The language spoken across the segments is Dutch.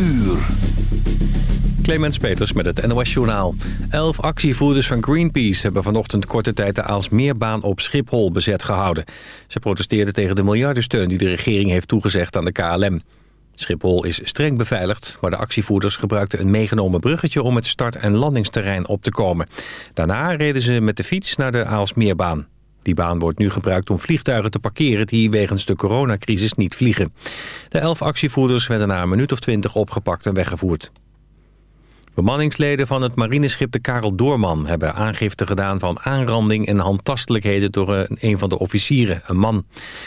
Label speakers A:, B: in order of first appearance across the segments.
A: uur.
B: Clemens Peters met het NOS Journaal. Elf actievoerders van Greenpeace hebben vanochtend korte tijd de Aalsmeerbaan op Schiphol bezet gehouden. Ze protesteerden tegen de miljardensteun die de regering heeft toegezegd aan de KLM. Schiphol is streng beveiligd, maar de actievoerders gebruikten een meegenomen bruggetje om het start- en landingsterrein op te komen. Daarna reden ze met de fiets naar de Aalsmeerbaan. Die baan wordt nu gebruikt om vliegtuigen te parkeren die wegens de coronacrisis niet vliegen. De elf actievoerders werden na een minuut of twintig opgepakt en weggevoerd. Bemanningsleden van het marineschip de Karel Doorman hebben aangifte gedaan van aanranding en handtastelijkheden door een van de officieren, een man.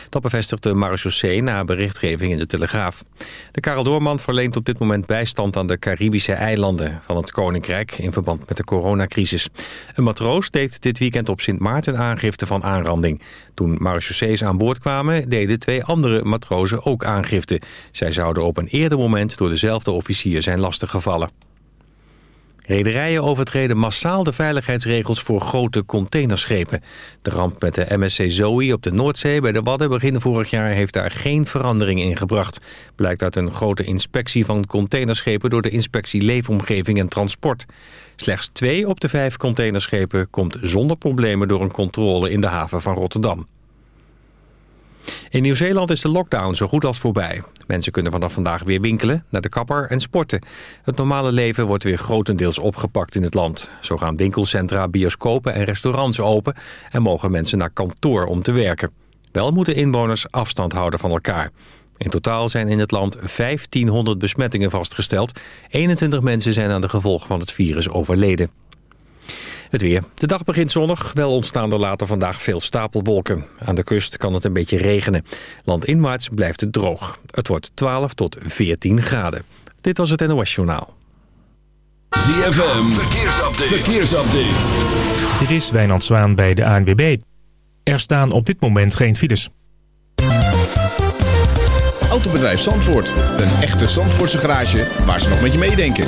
B: Dat bevestigt de marechaussee na berichtgeving in de Telegraaf. De Karel Doorman verleent op dit moment bijstand aan de Caribische eilanden van het Koninkrijk in verband met de coronacrisis. Een matroos deed dit weekend op Sint Maarten aangifte van aanranding. Toen marechaussees aan boord kwamen deden twee andere matrozen ook aangifte. Zij zouden op een eerder moment door dezelfde officier zijn lastiggevallen. Rederijen overtreden massaal de veiligheidsregels voor grote containerschepen. De ramp met de MSC Zoe op de Noordzee bij de Wadden begin vorig jaar heeft daar geen verandering in gebracht. Blijkt uit een grote inspectie van containerschepen door de inspectie Leefomgeving en Transport. Slechts twee op de vijf containerschepen komt zonder problemen door een controle in de haven van Rotterdam. In Nieuw-Zeeland is de lockdown zo goed als voorbij. Mensen kunnen vanaf vandaag weer winkelen, naar de kapper en sporten. Het normale leven wordt weer grotendeels opgepakt in het land. Zo gaan winkelcentra, bioscopen en restaurants open... en mogen mensen naar kantoor om te werken. Wel moeten inwoners afstand houden van elkaar. In totaal zijn in het land 1500 besmettingen vastgesteld. 21 mensen zijn aan de gevolgen van het virus overleden. Het weer. De dag begint zonnig. Wel ontstaan er later vandaag veel stapelwolken. Aan de kust kan het een beetje regenen. Landinwaarts blijft het droog. Het wordt 12 tot 14 graden. Dit was het NOS Journaal.
A: ZFM. Verkeersupdate. Verkeersupdate.
C: Dit is Wijnand Zwaan bij de ANWB. Er staan op dit moment geen files.
D: Autobedrijf Zandvoort. Een echte Zandvoortse garage waar ze nog met je meedenken.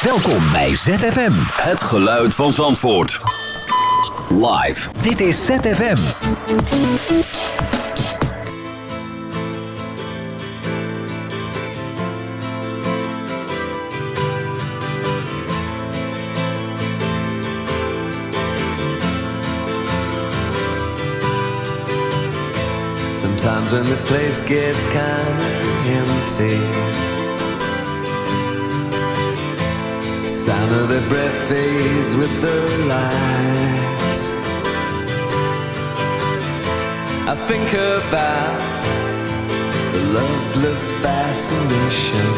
E: Welkom bij ZFM.
A: Het geluid van Zandvoort. Live.
E: Dit is ZFM.
F: Sometimes when this place gets kinda empty sound of their breath fades with the light. I think about the loveless fascination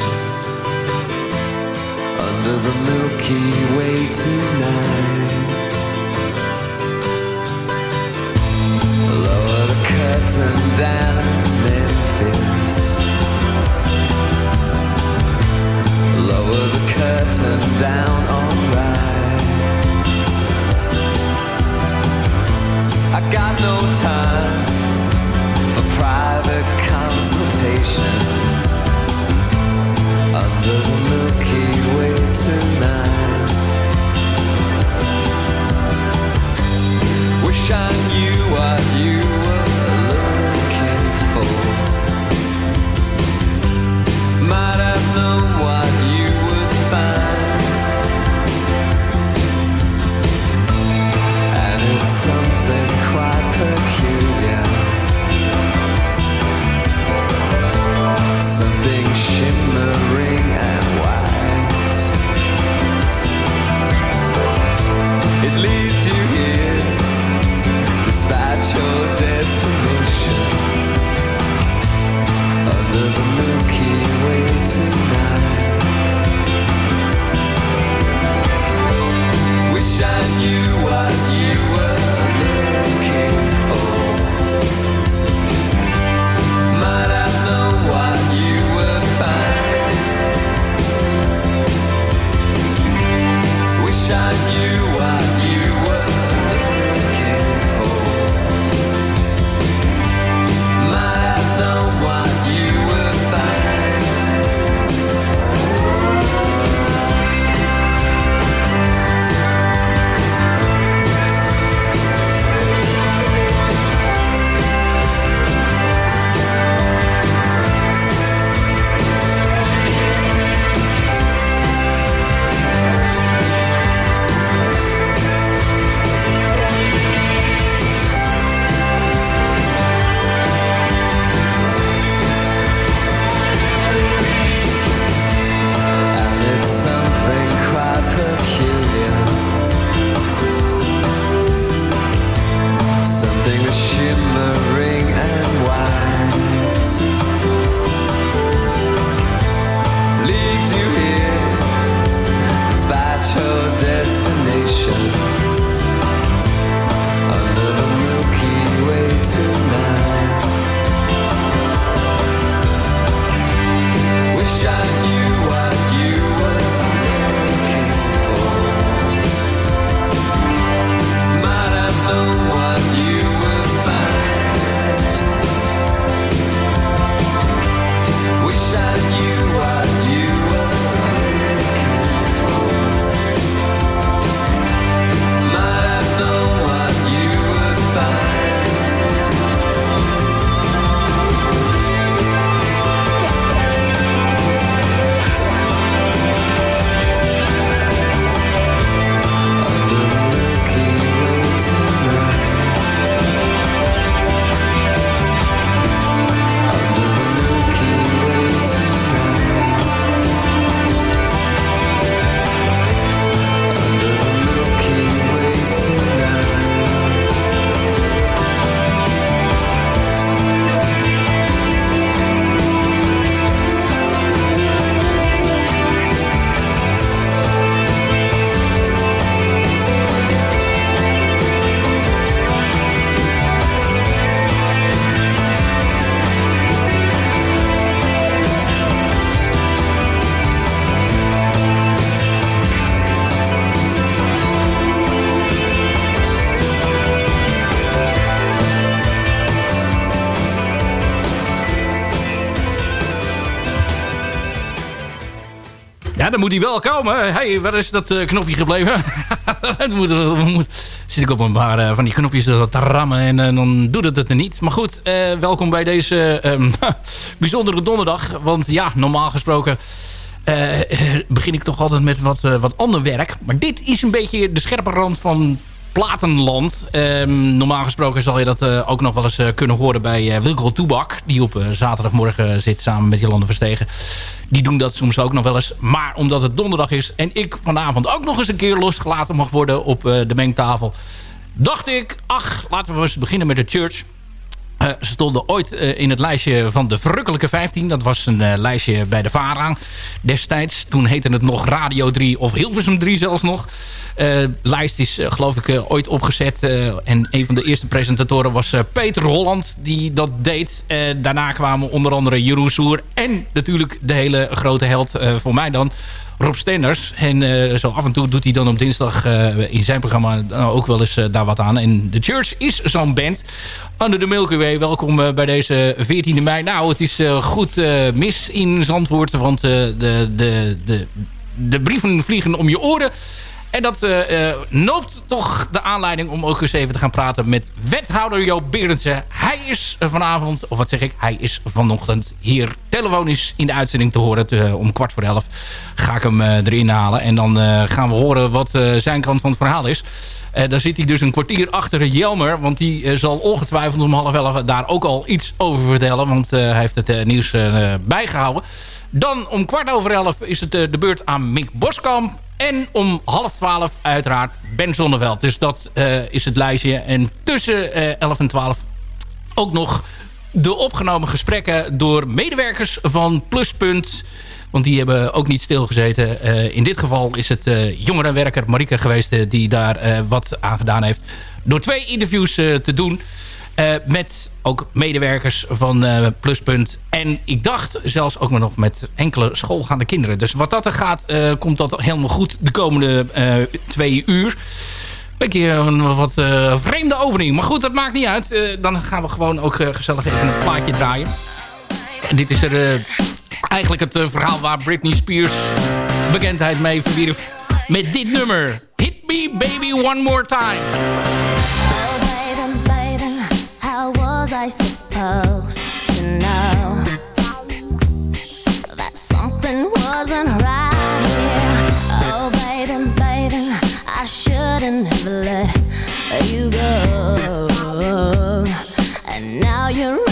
F: under the Milky Way tonight. Lower the curtain down, Memphis. Lower curtain down, alright. I got no time for private
G: Dan moet hij wel komen. hey, waar is dat eh, knopje gebleven? moet, moet, zit ik op een paar eh, van die knopjes te rammen en eh, dan doet het het er niet. Maar goed, welkom bij deze ehm, bijzondere donderdag. Want ja, normaal gesproken begin ik toch altijd met wat, wat ander werk. Maar dit is een beetje de scherpe rand van Platenland. Ehm, normaal gesproken zal je dat eh, ook nog wel eens eh, kunnen horen bij uh, Wilco Toebak. Die op zaterdagmorgen zit samen met Jolande Verstegen. Die doen dat soms ook nog wel eens. Maar omdat het donderdag is en ik vanavond ook nog eens een keer losgelaten mag worden op de mengtafel. Dacht ik, ach, laten we eens beginnen met de church. Uh, ze stonden ooit uh, in het lijstje van de Verrukkelijke 15. Dat was een uh, lijstje bij de VARA destijds. Toen heette het nog Radio 3 of Hilversum 3 zelfs nog. lijst is geloof ik ooit opgezet. en een van de eerste presentatoren was Peter Holland die dat deed. daarna kwamen onder andere Jeroen Soer. En natuurlijk de hele grote held voor mij dan... Rob Stenders. En uh, zo af en toe doet hij dan op dinsdag uh, in zijn programma ook wel eens daar wat aan. En The Church is zo'n band. Under the Milky Way, welkom bij deze 14e mei. Nou, het is goed mis in Zandvoort. Want de, de, de, de brieven vliegen om je oren. En dat uh, noopt toch de aanleiding om ook eens even te gaan praten met wethouder Joop Berendsen. Hij is vanavond, of wat zeg ik, hij is vanochtend hier telefonisch in de uitzending te horen. Te, om kwart voor elf ga ik hem erin halen. En dan gaan we horen wat zijn kant van het verhaal is. daar zit hij dus een kwartier achter Jelmer. Want die zal ongetwijfeld om half elf daar ook al iets over vertellen. Want hij heeft het nieuws bijgehouden. Dan om kwart over elf is het de beurt aan Mick Boskamp. En om half twaalf uiteraard Ben Zonneveld. Dus dat uh, is het lijstje. En tussen uh, 11 en 12 ook nog de opgenomen gesprekken door medewerkers van Pluspunt. Want die hebben ook niet stilgezeten. In dit geval is het jongerenwerker Marike geweest... die daar wat aan gedaan heeft. Door twee interviews te doen... Uh, met ook medewerkers van uh, Pluspunt. En ik dacht zelfs ook nog met enkele schoolgaande kinderen. Dus wat dat er gaat, uh, komt dat helemaal goed de komende twee uur. Beetje een wat vreemde opening. Maar goed, dat maakt niet uit. dan gaan we gewoon ook gezellig even een plaatje draaien. En dit is er eigenlijk het verhaal waar Britney Spears bekendheid mee verwierf. Met dit nummer. Hit me baby one more time.
H: I supposed to know that something wasn't right here? Oh, baby, baby, I shouldn't have let you go. And now you're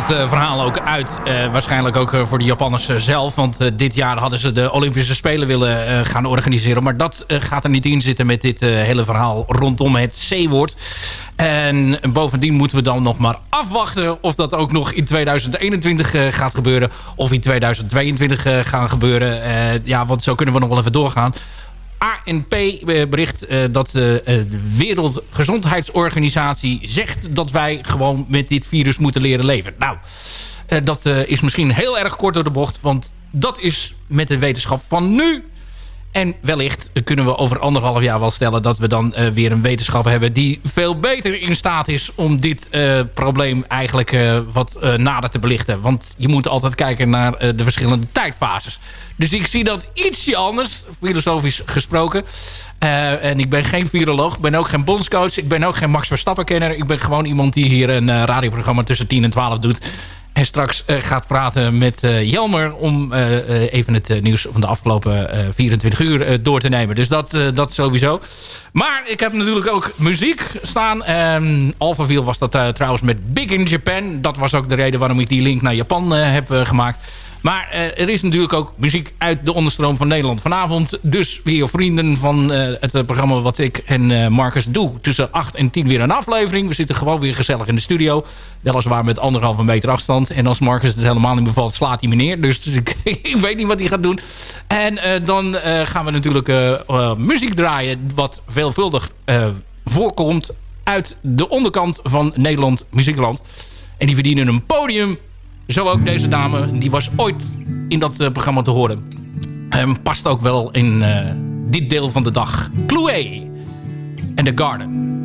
G: het eh, verhaal ook uit. eh, waarschijnlijk ook eh, voor de Japanners zelf. Want dit jaar hadden ze de Olympische Spelen willen gaan organiseren. Maar dat gaat er niet in zitten met dit hele verhaal rondom het C-woord. En bovendien moeten we dan nog maar afwachten... of dat ook nog in 2021 eh, gaat gebeuren. Of in 2022 eh, gaan gebeuren. Ja, want zo kunnen we nog wel even doorgaan. ANP eh, bericht eh, dat eh, de Wereldgezondheidsorganisatie zegt dat wij gewoon met dit virus moeten leren leven. Nou, dat is misschien heel erg kort door de bocht, want dat is met de wetenschap van nu. En wellicht kunnen we over anderhalf jaar wel stellen dat we dan eh, weer een wetenschap hebben die veel beter in staat is om dit eh, probleem eigenlijk eh, wat nader te belichten. Want je moet altijd kijken naar de verschillende tijdfases. Dus ik zie dat ietsje anders, filosofisch gesproken. En ik ben geen viroloog, ik ben ook geen bondscoach, ik ben ook geen Max Verstappen-kenner. Ik ben gewoon iemand die hier een radioprogramma tussen 10 en 12 doet. En straks eh, gaat praten met eh, Jelmer om eh, even het nieuws van de afgelopen eh, 24 uur door te nemen. Dus dat, dat sowieso. Maar ik heb natuurlijk ook muziek staan. Um, Alphaville was dat trouwens met Big in Japan. Dat was ook de reden waarom ik die link naar Japan heb gemaakt. Maar eh, er is natuurlijk ook muziek uit de onderstroom van Nederland vanavond. Dus weer vrienden van eh, het eh, programma wat ik en Marcus doe. Tussen 8 en 10 weer een aflevering. We zitten gewoon weer gezellig in de studio. Weliswaar met anderhalve meter afstand. En als Marcus het helemaal niet bevalt, slaat hij me neer. Dus ik, ik weet niet wat hij gaat doen. En dan gaan we natuurlijk muziek draaien. Wat veelvuldig voorkomt uit de onderkant van Nederland Muziekland. En die verdienen een podium zo ook deze dame. Die was ooit in dat eh, programma te horen. En past ook wel in eh, dit deel van de dag. Chloe en The Garden.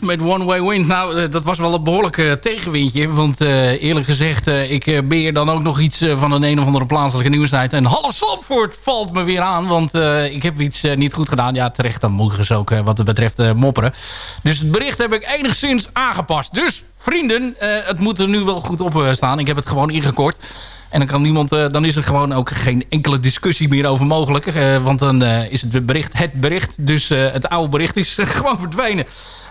G: Met One Way Wind. Nou, eh, dat was wel een behoorlijk eh, tegenwindje. Want eh, eerlijk gezegd, eh, ik eh, beheer dan ook nog iets van een een of andere plaatselijke nieuwsnijd. En half Zandvoort valt me weer aan. Want ik heb iets niet goed gedaan. Ja, terecht, dan mogen ze ook eh, wat het betreft mopperen. Dus het bericht heb ik enigszins aangepast. Dus, vrienden, het moet er nu wel goed op staan. Ik heb het gewoon ingekort. En dan, kan niemand, eh, dan is er gewoon ook geen enkele discussie meer over mogelijk. Eh, want dan eh, is het bericht het bericht. Dus het oude bericht is gewoon verdwenen.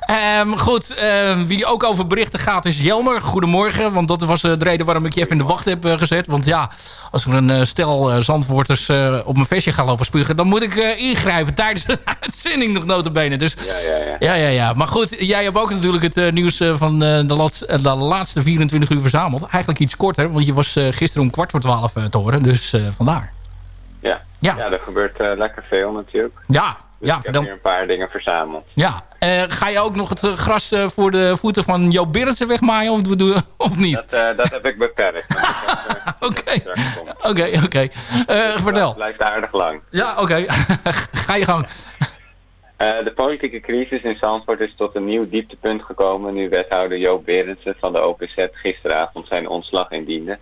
G: Ehm, goed, eh, wie ook over berichten gaat is Jelmer. Goedemorgen, want dat was de reden waarom ik je even in de wacht heb gezet. Want ja, als er een stel zandwoorders op mijn vestje gaan lopen spugen... dan moet ik ingrijpen tijdens de uitzending nog notabene. Dus
I: Ja, ja, ja.
G: ja, ja, ja. Maar goed, jij hebt ook natuurlijk het nieuws van de, laatste, eh, de laatste 24 uur verzameld. Eigenlijk iets korter, want je was gisteren om kwart voor twaalf eh, te horen. Dus eh, vandaar.
I: Ja.
G: Ja.
I: ja, er gebeurt eh, lekker veel natuurlijk.
G: Ja,
I: Dus
G: ja,
I: ik heb
G: dan-
I: hier een paar dingen verzameld.
G: Ja. Eh, ga je ook nog het gras voor de voeten van Joop Berendsen wegmaaien of, of niet?
I: Dat, dat heb ik beperkt.
G: Oké, oké, oké. Eh, Vertel.
I: Het blijft aardig lang.
G: Ja, oké. ga je gang.
I: De politieke crisis in Zandvoort is tot een nieuw dieptepunt gekomen nu wethouder Joop Berendsen van de OPZ gisteravond zijn ontslag indiende.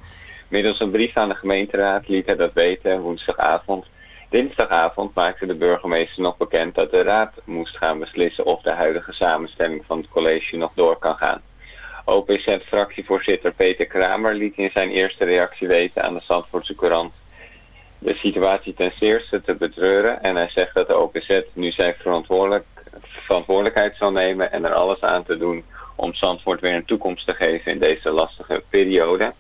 I: Middels een brief aan de gemeenteraad liet hij dat weten woensdagavond. Dinsdagavond maakte de burgemeester nog bekend dat de raad moest gaan beslissen of de huidige samenstelling van het college nog door kan gaan. OPZ-fractievoorzitter Peter Kramer liet in zijn eerste reactie weten aan de Zandvoortse Courant de situatie ten zeerste te betreuren. En hij zegt dat de OPZ nu zijn verantwoordelijk, verantwoordelijkheid zal nemen en er alles aan te doen om Zandvoort weer een toekomst te geven in deze lastige periode.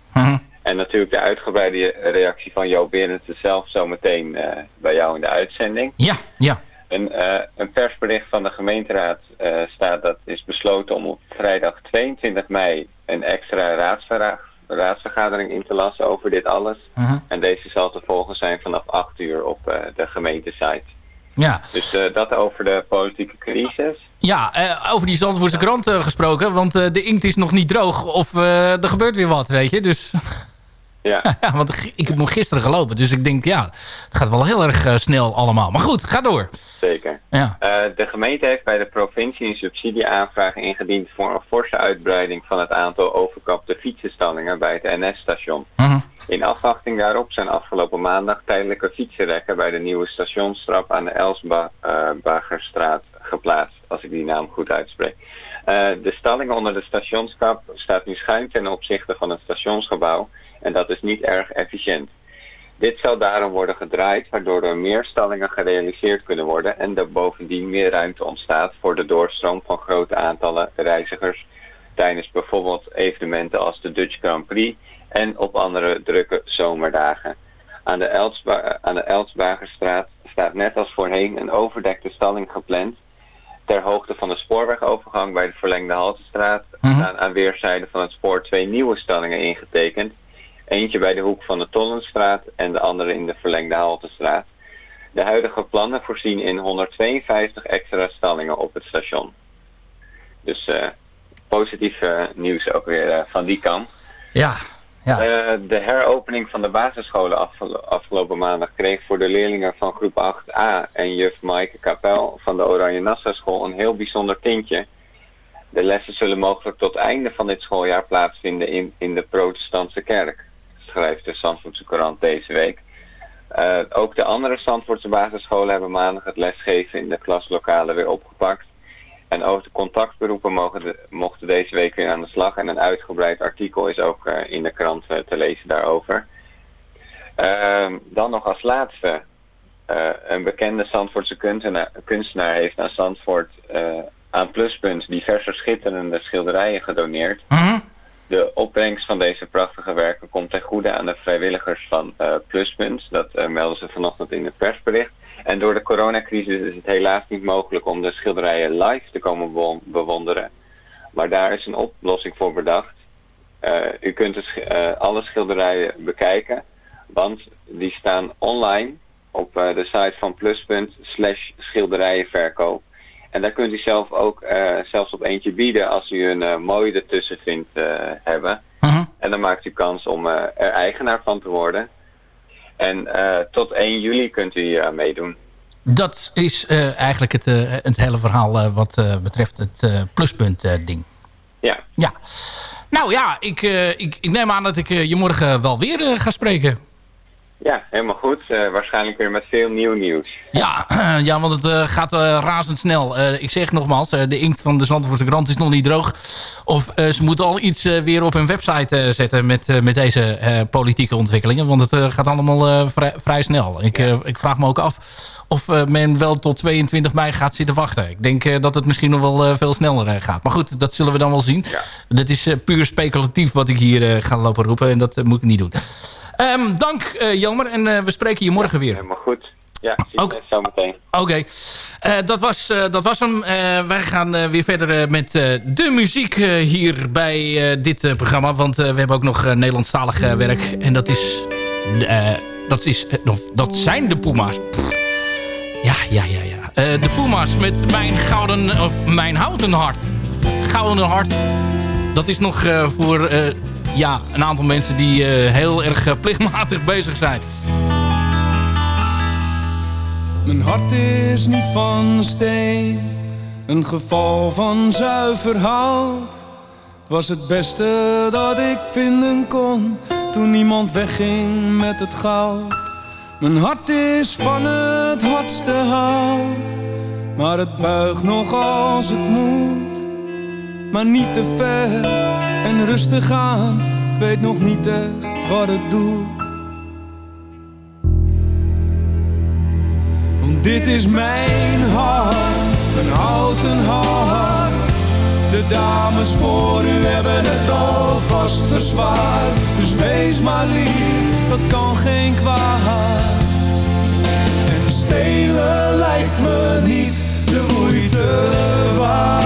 I: En natuurlijk de uitgebreide reactie van Joop Berendsen zelf zometeen eh bij jou in de uitzending.
G: Ja, ja.
I: Een, eh, een persbericht van de gemeenteraad eh, staat dat is besloten om op vrijdag 22 mei een extra raadsvergadering in te lassen over dit alles. En deze zal te volgen zijn vanaf 8 uur op de gemeentesite.
G: Ja.
I: Dus dat over de politieke crisis.
G: Ja, over die Zandvoortse krant gesproken. Want de inkt is nog niet droog. Of er gebeurt weer wat, weet je. Dus
I: Ja.
G: ja, want ik heb hem gisteren gelopen. Dus ik denk, ja, het gaat wel heel erg eh, snel allemaal. Maar goed, ga door.
I: Zeker.
G: Ja.
I: Eh, de gemeente heeft bij de provincie een subsidieaanvraag ingediend voor een forse uitbreiding van het aantal overkapte fietsenstallingen bij het NS-station. In afwachting daarop zijn afgelopen maandag tijdelijke fietsenrekken bij de nieuwe stationstrap aan de Elsbagerstraat geplaatst, als ik die naam goed uitspreek. Eh, de stalling onder de stationskap staat nu schuin ten opzichte van het stationsgebouw en dat is niet erg efficiënt. Dit zal daarom worden gedraaid, waardoor er meer stallingen gerealiseerd kunnen worden en er bovendien meer ruimte ontstaat voor de doorstroom van grote aantallen reizigers tijdens bijvoorbeeld evenementen als de Dutch Grand Prix en op andere drukke zomerdagen. Aan de, Elsba aan de Elsbagerstraat staat net als voorheen een overdekte stalling gepland. Ter hoogte van de spoorwegovergang bij de verlengde Haltestraat staan aan weerszijden van het spoor twee nieuwe stallingen ingetekend. Eentje bij de hoek van de Tollenstraat en de andere in de verlengde Haltestraat. De huidige plannen voorzien in 152 extra stallingen op het station. Dus eh, positief eh, nieuws ook weer eh, van die kant.
G: Ja. ja.
I: De heropening van de basisscholen afgelo- afgelopen maandag kreeg voor de leerlingen van groep 8a en juf Maaike Kapel van de Oranje Nassau School een heel bijzonder tintje. De lessen zullen mogelijk tot einde van dit schooljaar plaatsvinden in, in de protestantse kerk, schrijft de Zandvoortse Courant deze week. Eh, ook de andere Zandvoortse basisscholen hebben maandag het lesgeven in de klaslokalen weer opgepakt. En ook de contactberoepen mogen de- mochten deze week weer aan de slag. En een uitgebreid artikel is ook eh, in de krant eh, te lezen daarover. Ehm, dan nog als laatste. een bekende Zandvoortse kunstenaar, heeft aan Zandvoort aan Pluspunt diverse schitterende schilderijen gedoneerd. De opbrengst van deze prachtige werken komt ten goede aan de vrijwilligers van eh, Pluspunt. Dat eh, melden ze vanochtend in het persbericht. En door de coronacrisis is het helaas niet mogelijk om de schilderijen live te komen bewo- bewonderen. Maar daar is een oplossing voor bedacht. Eh, u kunt dus, alle schilderijen bekijken, want die staan online op de site van Pluspunt slash schilderijenverkoop. En daar kunt u zelf ook eh, zelfs op eentje bieden als u een eh, mooie ertussen vindt eh, hebben. En dan maakt u kans om er eigenaar van te worden. En tot 1 juli kunt u meedoen.
G: Dat is eigenlijk het, het hele verhaal wat betreft het pluspunt ding.
I: Ja.
G: Ja. Nou ja, ik, ik, ik neem aan dat ik je morgen wel weer ga spreken.
I: Ja, helemaal goed. Eh, waarschijnlijk weer met veel nieuw nieuws.
G: Ja, ja want het eh, gaat eh, razendsnel. Ik zeg nogmaals, de inkt van de Zandvoortse krant is nog niet droog. Of ze moeten al iets weer op hun website zetten met, met deze politieke ontwikkelingen. Want het gaat allemaal vrij, vrij snel. Ik, ik vraag me ook af of men wel tot 22 mei gaat zitten wachten. Ik denk dat het misschien nog wel veel sneller gaat. Maar goed, dat zullen we dan wel zien. Dat is puur speculatief wat ik hier ga lopen roepen. En dat moet ik niet doen. Ehm, dank eh, Jelmer en eh, we spreken je morgen weer.
I: Helemaal goed. Ja, zie je zo meteen.
G: Oké, Eh, dat, was, dat was hem. Wij gaan weer verder met de muziek hier bij dit programma. Want we hebben ook nog Nederlandstalig werk. En dat is... dat, is dat zijn de Puma's. Pff. Ja, ja, ja, ja. De Puma's met mijn gouden... Of mijn houten hart. Gouden hart. Dat is nog voor ja, een aantal mensen die eh, heel erg eh, plichtmatig bezig zijn.
J: Mijn hart is niet van steen, een geval van zuiver hout. Het was het beste dat ik vinden kon, toen niemand wegging met het goud. Mijn hart is van het hardste hout, maar het buigt nog als het moet. Maar niet te ver en rustig aan, weet nog niet echt wat het doet. Want dit is mijn hart, een houten hart. De dames voor u hebben het alvast verzwaard. Dus wees maar lief, dat kan geen kwaad. En stelen lijkt me niet de moeite waard.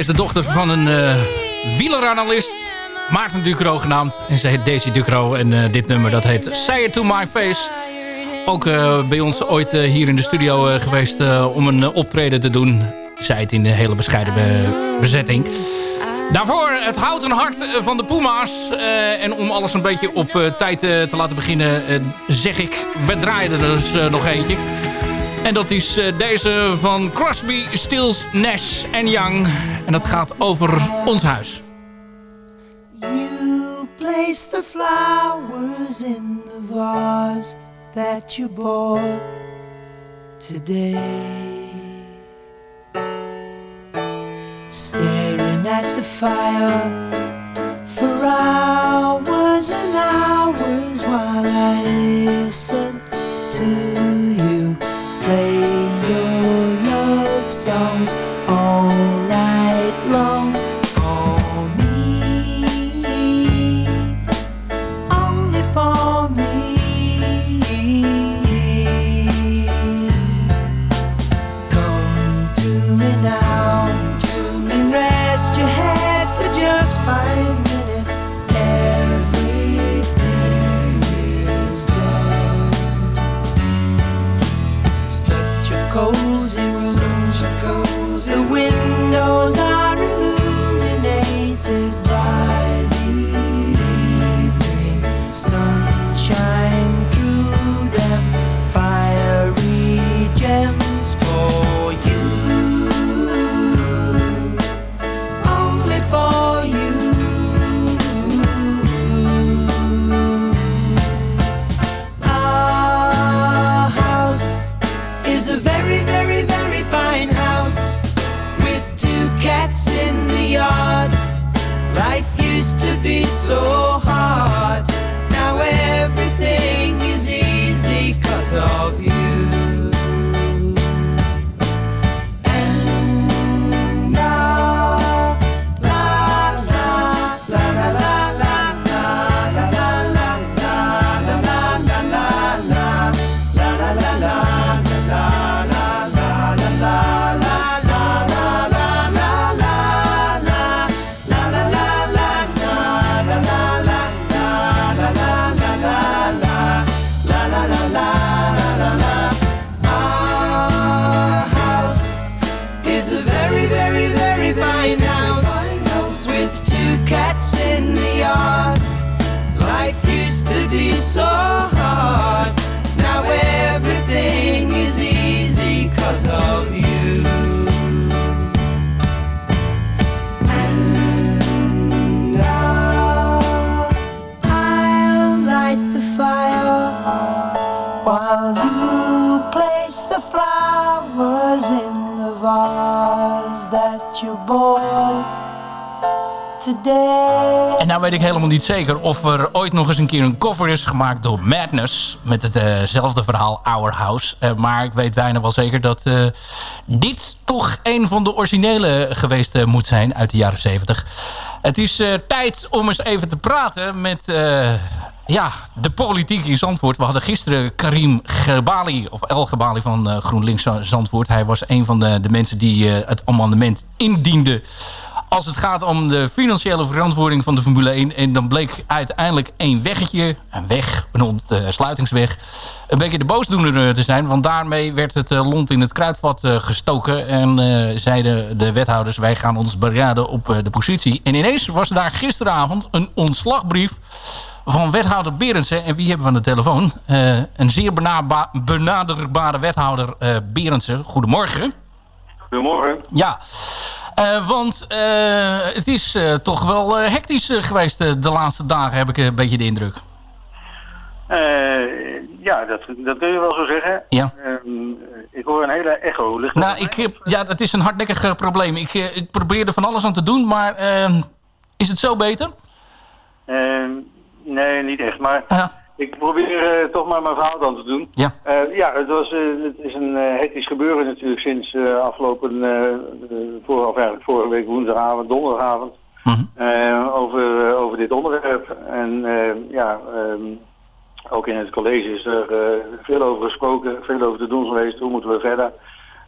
K: is
G: de dochter van een eh, uh, wieleranalist. Maarten Ducro genaamd. En ze heet Daisy Ducro. En eh, dit nummer dat heet Say It To My Face. Ook eh, bij ons ooit hier in de studio geweest om een optreden te doen. Zij het in de hele bescheiden bezetting. Daarvoor het houten hart van de Puma's. En om alles een beetje op tijd te laten beginnen zeg ik, we draaien er dus nog eentje. En dat is eh, deze van Crosby, Stills, Nash en Young. En dat gaat over ons huis.
L: You place the flowers in the vase that you bought today. Staring at the fire for hours and hours while I listen to
G: En nou weet ik helemaal niet zeker of er ooit nog eens een keer een cover is gemaakt door Madness. Met hetzelfde verhaal, Our House. Eh, maar ik weet bijna wel zeker dat eh, dit toch een van de originele geweest eh, moet zijn uit de jaren 70. Het is eh, tijd om eens even te praten met eh, ja, de politiek in Zandvoort. We hadden gisteren Karim Gebali, of El Gebali van eh, GroenLinks Zandvoort. Hij was een van de, de mensen die eh, het amendement indiende als het gaat om de financiële verantwoording van de Formule 1. En dan bleek uiteindelijk één weggetje, een weg, een ontsluitingsweg, een beetje de boosdoener eh, te zijn. Want daarmee werd het eh, lont in het kruidvat eh, gestoken. En eh, zeiden de wethouders, wij gaan ons beraden op eh, de positie. En ineens was daar gisteravond een ontslagbrief van wethouder Berendsen. En wie hebben we aan de telefoon? Eh, een zeer benaderbare wethouder eh Berendsen. Goedemorgen.
M: Goedemorgen.
G: Ja, Eh, want eh, het is eh, toch wel hectisch geweest de laatste dagen, heb ik een beetje de indruk.
M: Ja, dat, dat kun je wel zo zeggen.
G: Ja.
M: Ehm, ik hoor een hele echo. Ligt
G: Nou, ik heb, ja, dat is een hardnekkig probleem. Ik, ik probeer er van alles aan te doen, maar eh, is het zo beter?
M: Ehm, nee, niet echt. Maar ik probeer eh, toch maar mijn verhaal dan te doen.
G: Ja.
M: Eh, ja, het, was, eh, het is een hectisch gebeuren natuurlijk sinds afgelopen, voor, of eigenlijk vorige week woensdagavond, donderdagavond. eh, over, over dit onderwerp. En ja, ehm, ook in het college is er veel over gesproken, veel over te doen geweest. Hoe moeten we verder?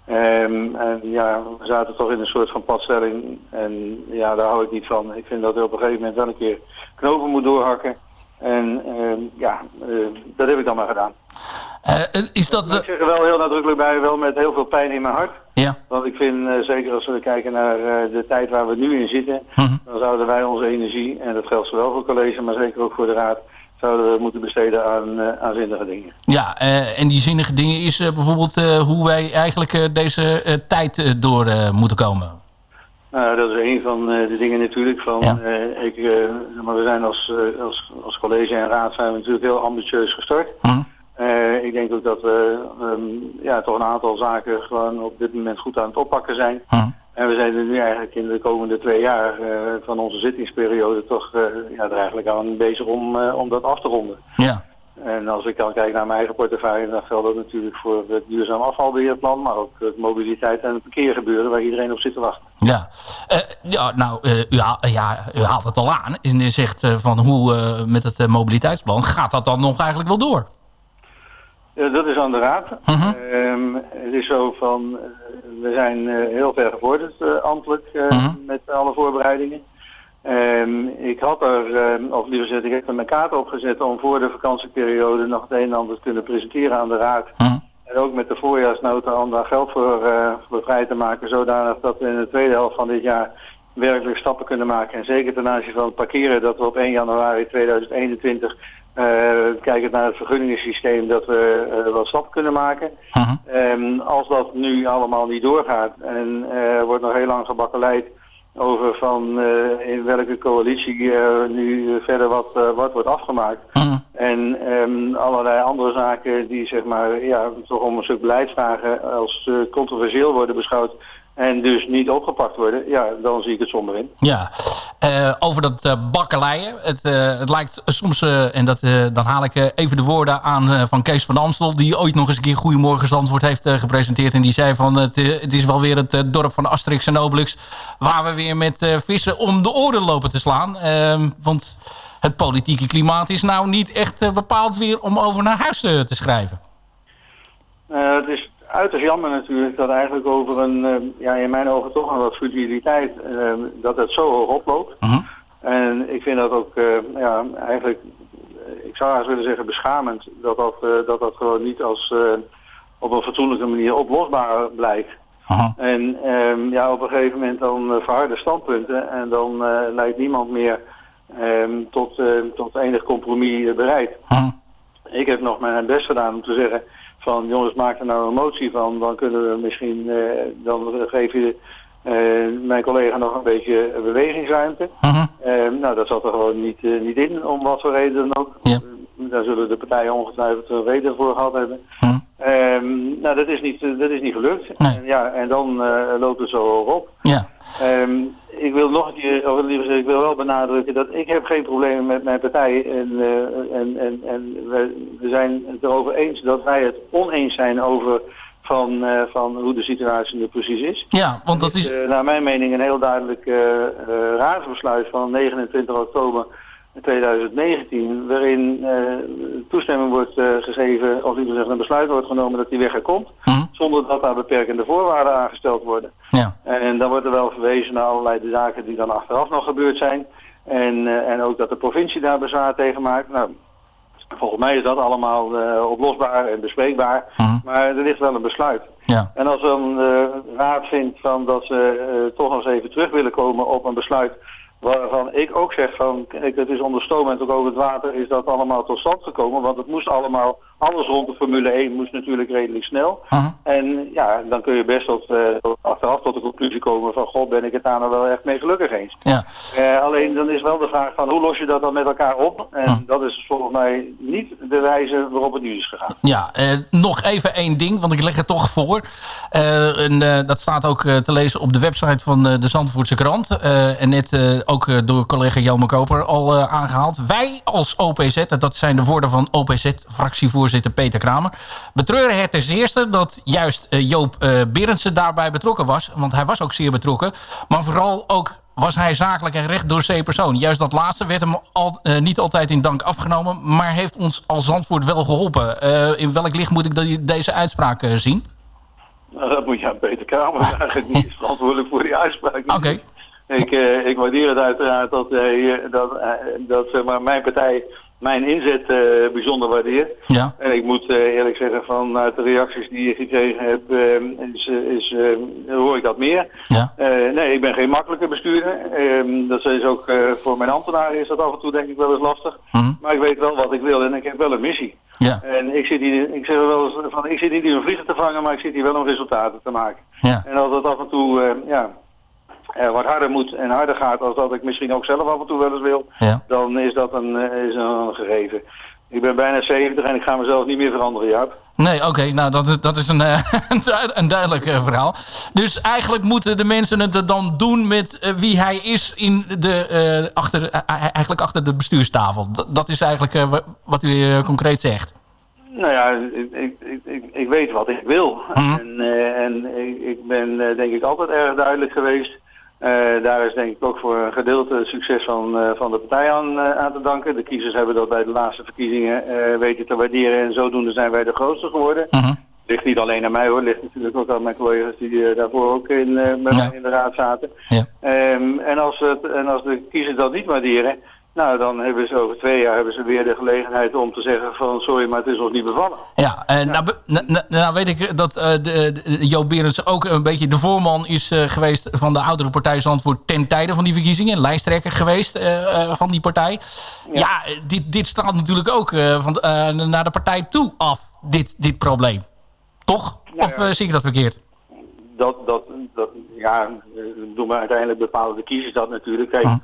M: Ehm, en ja, we zaten toch in een soort van padstelling. En ja, daar hou ik niet van. Ik vind dat er op een gegeven moment wel een keer knopen moet doorhakken. En ehm, ja, eh, dat heb ik dan maar gedaan.
G: Eh, is dat...
M: Ik zeg er wel heel nadrukkelijk bij, wel met heel veel pijn in mijn hart.
G: Ja.
M: Want ik vind, eh, zeker als we kijken naar eh, de tijd waar we nu in zitten,
G: Mhm.
M: dan zouden wij onze energie, en dat geldt zowel voor het college, maar zeker ook voor de raad, zouden we moeten besteden aan, eh, aan zinnige dingen.
G: Ja, eh, en die zinnige dingen is eh, bijvoorbeeld eh, hoe wij eigenlijk eh, deze eh, tijd eh, door eh, moeten komen.
M: Nou, dat is een van eh, de dingen natuurlijk. Van,
G: Ja.
M: eh, ik, eh, maar we zijn als, als, als college en raad zijn we natuurlijk heel ambitieus gestart. Eh, ik denk ook dat we ehm, ja, toch een aantal zaken gewoon op dit moment goed aan het oppakken zijn. En we zijn er nu eigenlijk in de komende twee jaar van onze zittingsperiode toch ja, er eigenlijk aan bezig om, om dat af te ronden.
G: Ja.
M: En als ik dan kijk naar mijn eigen portefeuille, dan geldt dat natuurlijk voor het duurzaam afvalbeheerplan, maar ook het mobiliteit en het verkeergebeuren waar iedereen op zit te wachten.
G: Ja, Eh, ja nou, eh, u, haal- ja, u haalt het al aan. En u zegt van hoe eh, met het mobiliteitsplan, gaat dat dan nog eigenlijk wel door?
M: Dat is aan de raad. Ehm, het is zo van, we zijn heel ver gevorderd uh, ambtelijk uh, met alle voorbereidingen. Um, ik had er, uh, of liever gezegd, ik heb er mijn kaart opgezet om voor de vakantieperiode nog het een en ander te kunnen presenteren aan de raad. En ook met de voorjaarsnota om daar geld voor, uh, voor vrij te maken, zodanig dat we in de tweede helft van dit jaar werkelijk stappen kunnen maken. En zeker ten aanzien van het parkeren, dat we op 1 januari 2021 uh, kijkend naar het vergunningssysteem, dat we uh, wat stappen kunnen maken. Um, als dat nu allemaal niet doorgaat en wordt nog heel lang gebakkeleid over van uh, in welke coalitie uh, nu verder wat, uh, wat wordt afgemaakt. En um, allerlei andere zaken die zeg maar ja, toch om een stuk beleidsvragen als controversieel worden beschouwd en dus niet opgepakt worden, ja, dan zie ik het somber in.
G: Ja, uh, over dat uh, bakkeleien. Het, uh, het lijkt soms, en dat, dan haal ik even de woorden aan van Kees van Amstel... die ooit nog eens een keer Goedemorgen Zandvoort heeft gepresenteerd. En die zei van, het, het is wel weer het dorp van Asterix en Obelix... waar we weer met vissen om de oren lopen te slaan. Ehm, want het politieke klimaat is nou niet echt bepaald weer om over naar huis te, te schrijven.
M: het is uiterst jammer natuurlijk dat eigenlijk over een, uh, ja, in mijn ogen toch een wat futiliteit, uh, dat het zo hoog oploopt. -huh. En ik vind dat ook, uh, ja, eigenlijk, ik zou eens willen zeggen beschamend, dat dat, dat, dat gewoon niet als op een fatsoenlijke manier oplosbaar blijkt. En ehm, ja, op een gegeven moment dan uh, verharde standpunten en dan uh, lijkt niemand meer um, tot, uh, tot enig compromis bereid. Ik heb nog mijn best gedaan om te zeggen van jongens maak er nou een motie van, dan kunnen we misschien, dan geef je mijn collega nog een beetje bewegingsruimte. Ehm, nou, dat zat er gewoon niet, niet in, om wat voor reden dan ook. Daar zullen de partijen ongetwijfeld een reden voor gehad hebben. Um, nou, dat is niet, dat is niet gelukt.
G: Nee.
M: En, ja, en dan uh, loopt het zo op.
G: Ja.
M: Um, ik wil nog een keer, of liever ik wil wel benadrukken dat ik heb geen problemen met mijn partij. En, uh, en, en, en we, we zijn het erover eens dat wij het oneens zijn over van, uh, van hoe de situatie nu precies is.
G: Ja, want dat is...
M: Naar mijn mening een heel duidelijk raadsbesluit van 29 oktober 2019, waarin uh, toestemming wordt uh, gegeven, of liever zeggen een besluit wordt genomen dat die weg er komt,
G: hm?
M: zonder dat daar beperkende voorwaarden aangesteld worden.
G: Ja.
M: En dan wordt er wel verwezen naar allerlei de zaken die dan achteraf nog gebeurd zijn. En, uh, en ook dat de provincie daar bezwaar tegen maakt. Nou, volgens mij is dat allemaal oplosbaar en bespreekbaar,
G: hm?
M: maar er ligt wel een besluit.
G: Ja.
M: En als dan de raad vindt van dat ze toch nog eens even terug willen komen op een besluit waarvan ik ook zeg van, kijk, het is onder stoom en ook over het water is dat allemaal tot stand gekomen, want het moest allemaal, alles rond de Formule 1 moest natuurlijk redelijk snel.
G: Uh -huh.
M: En ja, dan kun je best tot, uh, tot, achteraf tot de conclusie komen van, god, ben ik het daar nou wel echt mee gelukkig eens.
G: Ja.
M: Uh, alleen dan is wel de vraag van, hoe los je dat dan met elkaar op? En uh. dat is volgens mij niet de wijze waarop het nu is gegaan.
G: Ja, nog even één ding, want ik leg het toch voor. Eh, en dat staat ook te lezen op de website van de Zandvoortse krant. en net ook door collega Jelme Koper al aangehaald. Wij als OPZ, dat zijn de woorden van OPZ-fractievoorzitter Peter Kramer... betreuren het ten eerste dat juist uh, Joop uh, Berendsen daarbij betrokken was. Want hij was ook zeer betrokken. Maar vooral ook was hij zakelijk en recht door zee persoon. Juist dat laatste werd hem al, niet altijd in dank afgenomen... maar heeft ons als Zandvoort wel geholpen. in welk licht moet ik de, deze uitspraak zien?
M: Nou, dat moet je aan Peter Kramer vragen. Die is verantwoordelijk voor die uitspraak.
G: Oké. Okay.
M: Ik, ik waardeer het uiteraard dat, dat, dat maar, mijn partij mijn inzet bijzonder waardeert.
G: Ja.
M: En ik moet eerlijk zeggen, vanuit de reacties die ik gekregen heb, is, is, hoor ik dat meer.
G: Ja.
M: nee, ik ben geen makkelijke bestuurder. Ehm, dat is ook voor mijn ambtenaren is dat af en toe denk ik wel eens lastig.
G: -hmm.
M: Maar ik weet wel wat ik wil en ik heb wel een missie.
G: Ja.
M: En ik zit hier, ik zeg wel eens van, ik zit niet hier om vliegen te vangen, maar ik zit hier wel om resultaten te maken.
G: Ja.
M: En als dat af en toe, ja, uh, wat harder moet en harder gaat als dat ik misschien ook zelf af en toe wel eens wil,
G: ja.
M: dan is dat een, uh, is een gegeven. Ik ben bijna 70 en ik ga mezelf niet meer veranderen, Jaap.
G: Nee, oké, okay, nou dat, dat is een, uh, een duidelijk verhaal. Dus eigenlijk moeten de mensen het dan doen met wie hij is in de, achter, eigenlijk achter de bestuurstafel. Dat, dat is eigenlijk wat u concreet zegt.
M: Nou ja, ik, ik, ik, ik weet wat ik wil.
G: Mhm.
M: En, en ik, ik ben denk ik altijd erg duidelijk geweest. Uh, daar is denk ik ook voor een gedeelte succes van, uh, van de partij aan, uh, aan te danken. De kiezers hebben dat bij de laatste verkiezingen weten te waarderen en zodoende zijn wij de grootste geworden.
G: Uh -huh.
M: Ligt niet alleen aan mij hoor, ligt natuurlijk ook aan mijn collega's die daarvoor ook in, met
G: ja.
M: mij in de raad zaten.
G: Ja.
M: Um, en, als het, en als de kiezers dat niet waarderen, nou, dan hebben ze over twee jaar hebben ze weer de gelegenheid om te zeggen van sorry, maar het is ons niet bevallen.
G: Ja, en ja. Nou, nou, nou, weet ik dat uh, de, de, Joop Berends ook een beetje de voorman is uh, geweest van de oudere partij Zandvoort ten tijde van die verkiezingen. Lijsttrekker geweest uh, van die partij. Ja, ja dit, dit straalt natuurlijk ook van, naar de partij toe af, dit, dit probleem. Toch?
M: Ja,
G: of zie ik dat verkeerd?
M: Dat, dat, dat ja, doen we uiteindelijk bepalen de kiezers dat natuurlijk. Kijk,
G: Hm.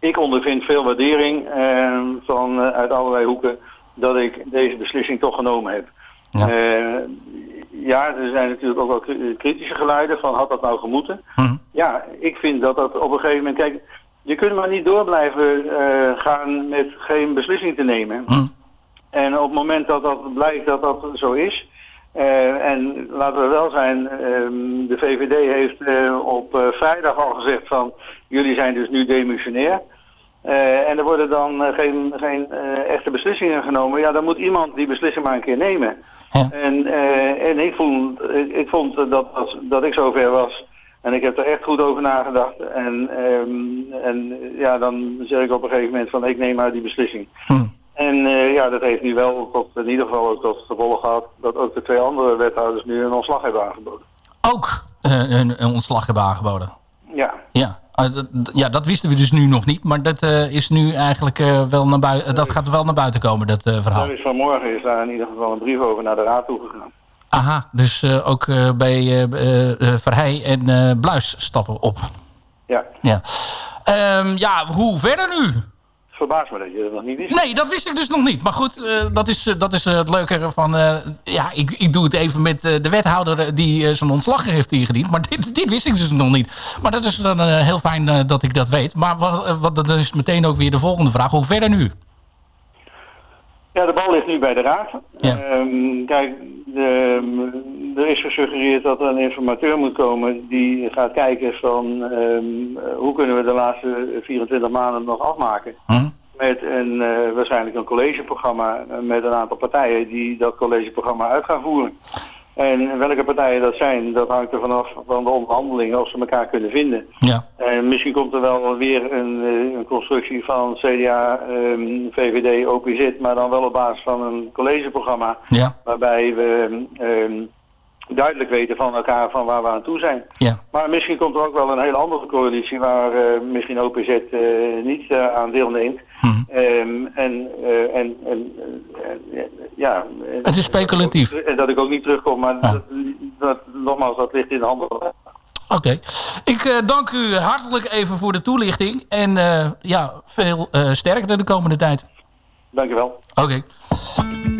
M: Ik ondervind veel waardering eh, van, uh, uit allerlei hoeken dat ik deze beslissing toch genomen heb.
G: Ja.
M: Uh, ja, er zijn natuurlijk ook wel kritische geluiden van had dat nou gemoeten.
G: Hm.
M: Ja, ik vind dat dat op een gegeven moment... Kijk, je kunt maar niet door blijven gaan met geen beslissing te nemen.
G: Hm.
M: En op het moment dat dat blijkt dat dat zo is... Uh, en laten we wel zijn, uh, de VVD heeft uh, op vrijdag al gezegd van jullie zijn dus nu demissionair. en er worden dan geen, geen echte beslissingen genomen. Ja, dan moet iemand die beslissing maar een keer nemen. En, en ik vond, ik, ik vond dat, dat, dat ik zover was. En ik heb er echt goed over nagedacht. En, um, en ja, dan zeg ik op een gegeven moment van ik neem maar die beslissing.
G: Hm.
M: En uh, ja, dat heeft nu wel tot, in ieder geval ook tot gevolg gehad dat ook de twee andere wethouders nu een ontslag hebben aangeboden.
G: Ook?
H: hun, hun ontslag hebben aangeboden.
M: Ja.
H: Ja. Uh, dat, ja, dat wisten we dus nu nog niet. Maar dat, uh, is nu eigenlijk, wel naar buiten, dat gaat wel naar buiten komen, dat verhaal.
M: Er is vanmorgen is daar in ieder geval een brief over naar de raad toegegaan.
H: Aha, dus ook bij Verheij en Bluis stappen op.
M: Ja.
H: Ja, um, ja hoe verder nu?
M: Verbaast me dat je dat nog niet wist.
H: Nee, dat wist ik dus nog niet. Maar goed, uh, dat is, uh, dat is uh, het leuke van... ja, ik, ik doe het even met de wethouder die zijn ontslag heeft ingediend. Maar dit, dit wist ik dus nog niet. Maar dat is dan heel fijn dat ik dat weet. Maar wat, wat, dan is meteen ook weer de volgende vraag. Hoe verder nu?
M: Ja, de bal ligt nu bij de raad.
H: Ja.
M: Um, kijk, de, er is gesuggereerd dat er een informateur moet komen die gaat kijken van um, hoe kunnen we de laatste 24 maanden nog afmaken.
H: Hm?
M: Met een, uh, waarschijnlijk een collegeprogramma met een aantal partijen die dat collegeprogramma uit gaan voeren. En welke partijen dat zijn, dat hangt er vanaf van de onderhandelingen of ze elkaar kunnen vinden.
H: Ja.
M: En misschien komt er wel weer een, een constructie van CDA, um, VVD, OPZ, maar dan wel op basis van een collegeprogramma.
H: Ja.
M: Waarbij we um, duidelijk weten van elkaar van waar we aan toe zijn.
H: Ja.
M: Maar misschien komt er ook wel een hele andere coalitie waar uh, misschien OPZ uh, niet uh, aan deelneemt.
H: Hm.
M: Um, en, en, en ja...
H: Het is speculatief.
M: En dat ik ook niet terugkom, maar
H: ja.
M: dat, dat, nogmaals, dat ligt in de handen.
H: Oké. Okay. Ik dank u hartelijk even voor de toelichting. En ja, veel sterkte de komende tijd.
M: Dank u wel.
H: Oké. Okay.